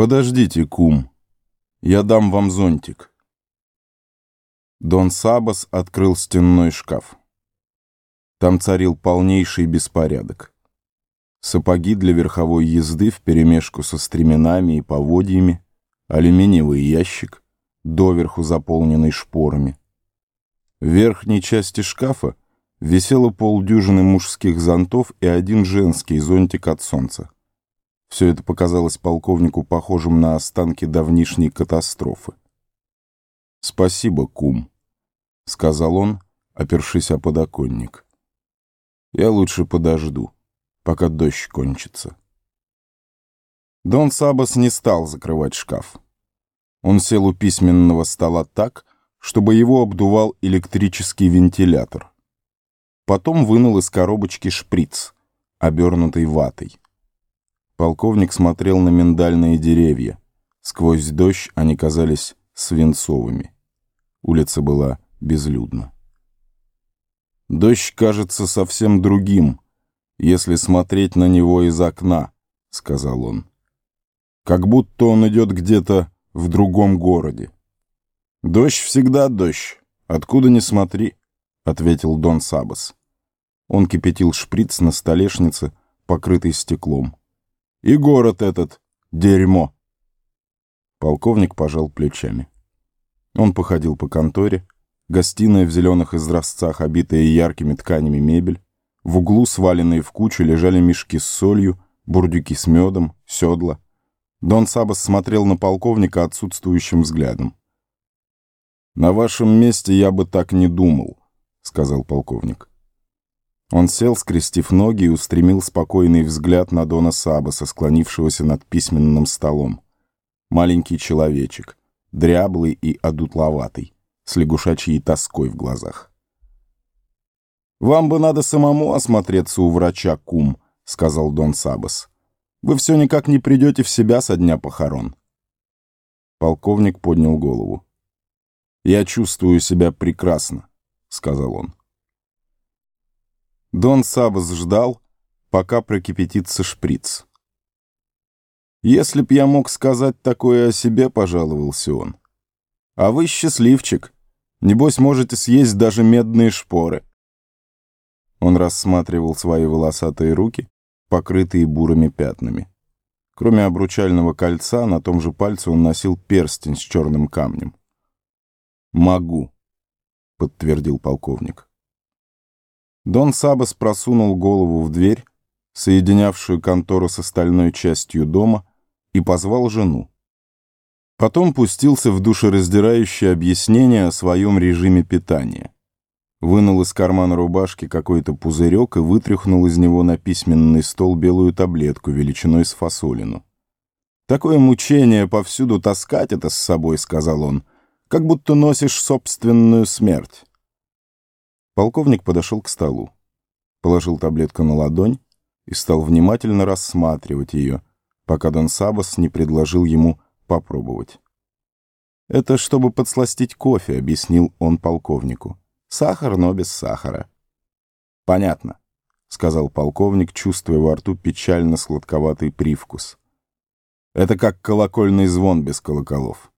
«Подождите, кум, я дам вам зонтик». Дон Сабас открыл стенной шкаф. Там царил полнейший беспорядок. Сапоги для верховой езды вперемешку со стременами и поводьями, алюминиевый ящик, доверху заполненный шпорами. В верхней части шкафа висело полдюжины мужских зонтов и один женский зонтик от солнца. Все это показалось полковнику похожим на останки давнишней катастрофы. «Спасибо, кум», — сказал он, опершись о подоконник. «Я лучше подожду, пока дождь кончится». Дон Сабас не стал закрывать шкаф. Он сел у письменного стола так, чтобы его обдувал электрический вентилятор. Потом вынул из коробочки шприц, обернутый ватой. Полковник смотрел на миндальные деревья. Сквозь дождь они казались свинцовыми. Улица была безлюдна. «Дождь кажется совсем другим, если смотреть на него из окна», — сказал он. «Как будто он идет где-то в другом городе». «Дождь всегда дождь, откуда ни смотри», — ответил Дон Сабас. Он кипятил шприц на столешнице, покрытой стеклом. И город этот — дерьмо. Полковник пожал плечами. Он походил по конторе. Гостиная в зеленых изразцах, обитая яркими тканями мебель. В углу, сваленные в кучу, лежали мешки с солью, бурдюки с медом, седла. Дон Сабас смотрел на полковника отсутствующим взглядом. «На вашем месте я бы так не думал», — сказал полковник. Он сел, скрестив ноги, и устремил спокойный взгляд на Дона Сабаса, склонившегося над письменным столом. Маленький человечек, дряблый и одутловатый, с лягушачьей тоской в глазах. «Вам бы надо самому осмотреться у врача, кум», — сказал Дон Сабас. «Вы все никак не придете в себя со дня похорон». Полковник поднял голову. «Я чувствую себя прекрасно», — сказал он. Дон Сабас ждал, пока прокипятится шприц. «Если б я мог сказать такое о себе», — пожаловался он. «А вы счастливчик. Небось, можете съесть даже медные шпоры». Он рассматривал свои волосатые руки, покрытые бурыми пятнами. Кроме обручального кольца, на том же пальце он носил перстень с черным камнем. «Могу», — подтвердил полковник. Дон Сабас просунул голову в дверь, соединявшую контору с остальной частью дома, и позвал жену. Потом пустился в душераздирающее объяснение о своем режиме питания. Вынул из кармана рубашки какой-то пузырек и вытряхнул из него на письменный стол белую таблетку величиной с фасолину. «Такое мучение повсюду таскать это с собой», — сказал он, — «как будто носишь собственную смерть». Полковник подошел к столу, положил таблетку на ладонь и стал внимательно рассматривать ее, пока Дон Сабас не предложил ему попробовать. «Это чтобы подсластить кофе», — объяснил он полковнику. «Сахар, но без сахара». «Понятно», — сказал полковник, чувствуя во рту печально-сладковатый привкус. «Это как колокольный звон без колоколов».